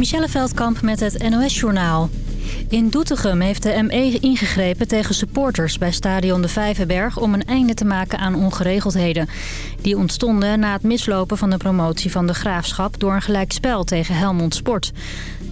Michelle Veldkamp met het NOS-journaal. In Doetinchem heeft de ME ingegrepen tegen supporters bij stadion De Vijverberg... om een einde te maken aan ongeregeldheden. Die ontstonden na het mislopen van de promotie van de Graafschap... door een gelijkspel tegen Helmond Sport.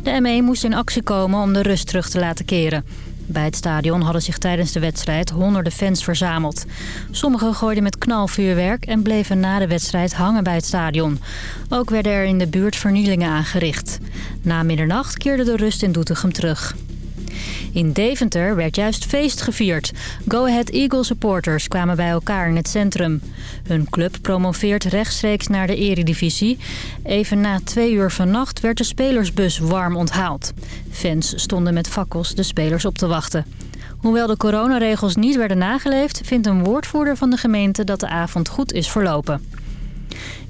De ME moest in actie komen om de rust terug te laten keren. Bij het stadion hadden zich tijdens de wedstrijd honderden fans verzameld. Sommigen gooiden met knalvuurwerk en bleven na de wedstrijd hangen bij het stadion. Ook werden er in de buurt vernielingen aangericht. Na middernacht keerde de rust in Doetinchem terug. In Deventer werd juist feest gevierd. Go Ahead Eagle supporters kwamen bij elkaar in het centrum. Hun club promoveert rechtstreeks naar de eredivisie. Even na twee uur vannacht werd de spelersbus warm onthaald. Fans stonden met fakkels de spelers op te wachten. Hoewel de coronaregels niet werden nageleefd... vindt een woordvoerder van de gemeente dat de avond goed is verlopen.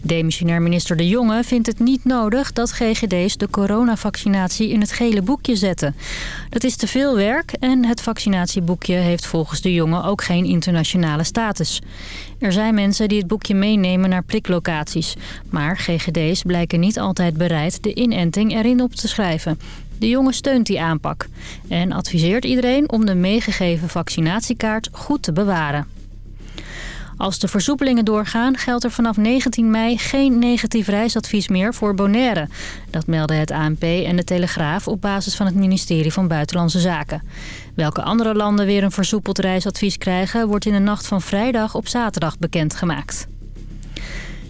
Demissionair minister De Jonge vindt het niet nodig dat GGD's de coronavaccinatie in het gele boekje zetten. Dat is te veel werk en het vaccinatieboekje heeft volgens De Jonge ook geen internationale status. Er zijn mensen die het boekje meenemen naar priklocaties. Maar GGD's blijken niet altijd bereid de inenting erin op te schrijven. De jongen steunt die aanpak en adviseert iedereen om de meegegeven vaccinatiekaart goed te bewaren. Als de versoepelingen doorgaan geldt er vanaf 19 mei geen negatief reisadvies meer voor Bonaire. Dat melden het ANP en de Telegraaf op basis van het ministerie van Buitenlandse Zaken. Welke andere landen weer een versoepeld reisadvies krijgen wordt in de nacht van vrijdag op zaterdag bekendgemaakt.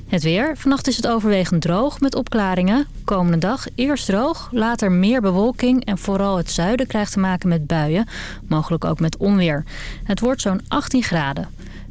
Het weer. Vannacht is het overwegend droog met opklaringen. Komende dag eerst droog, later meer bewolking... en vooral het zuiden krijgt te maken met buien. Mogelijk ook met onweer. Het wordt zo'n 18 graden.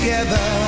Together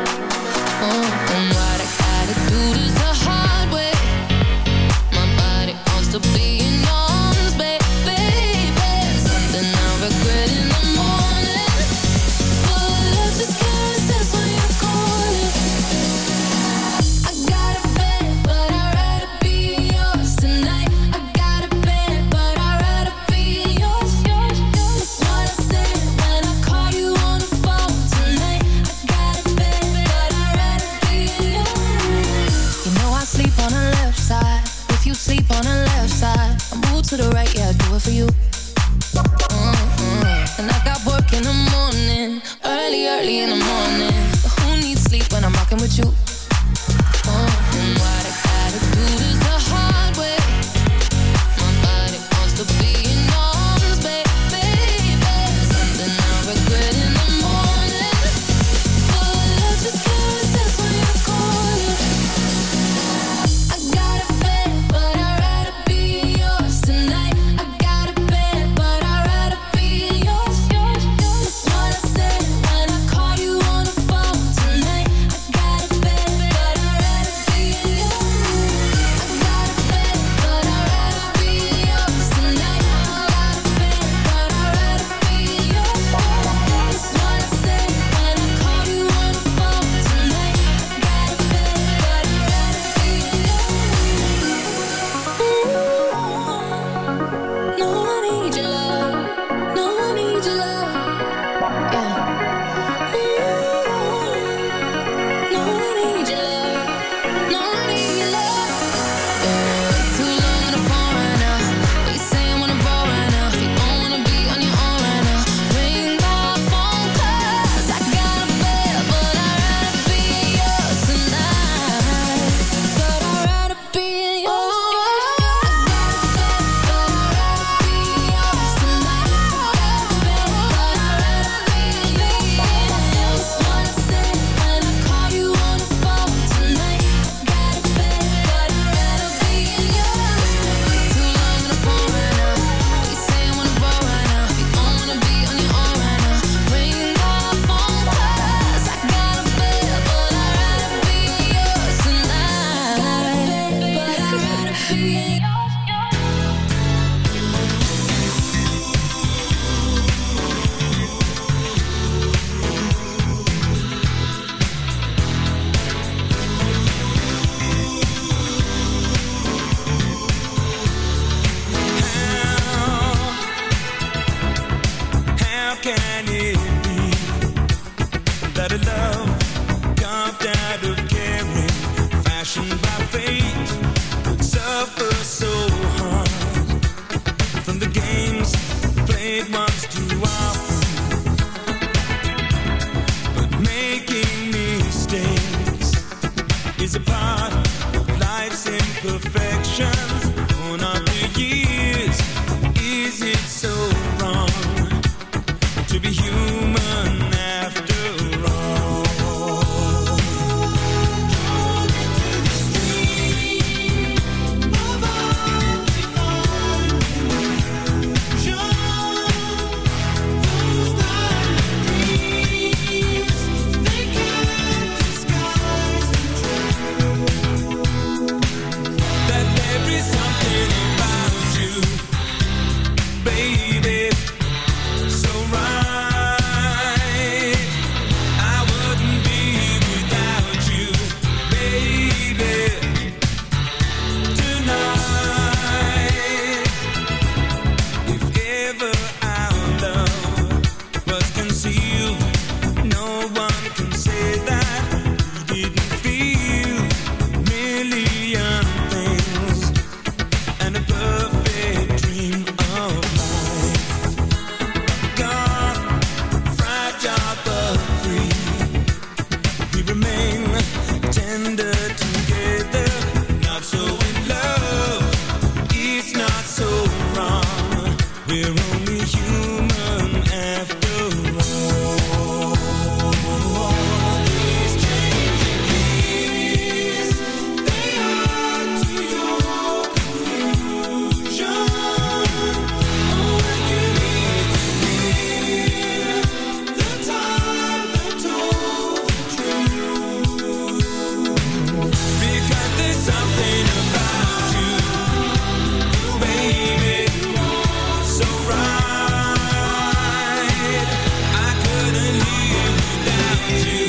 Busy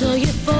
show you for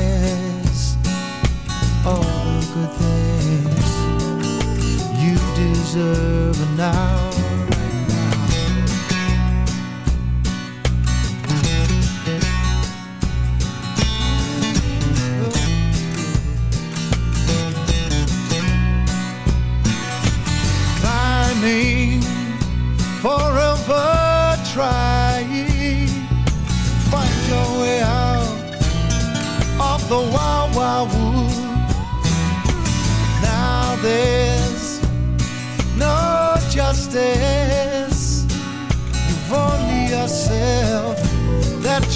deserve